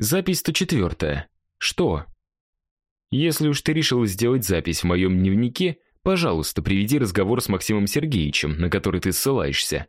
Запись 104. Что? Если уж ты решил сделать запись в моем дневнике, пожалуйста, приведи разговор с Максимом Сергеевичем, на который ты ссылаешься.